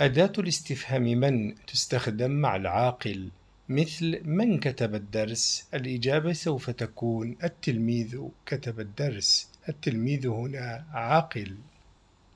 أداة الاستفهام من تستخدم مع العاقل مثل من كتب الدرس؟ الإجابة سوف تكون التلميذ كتب الدرس التلميذ هنا عاقل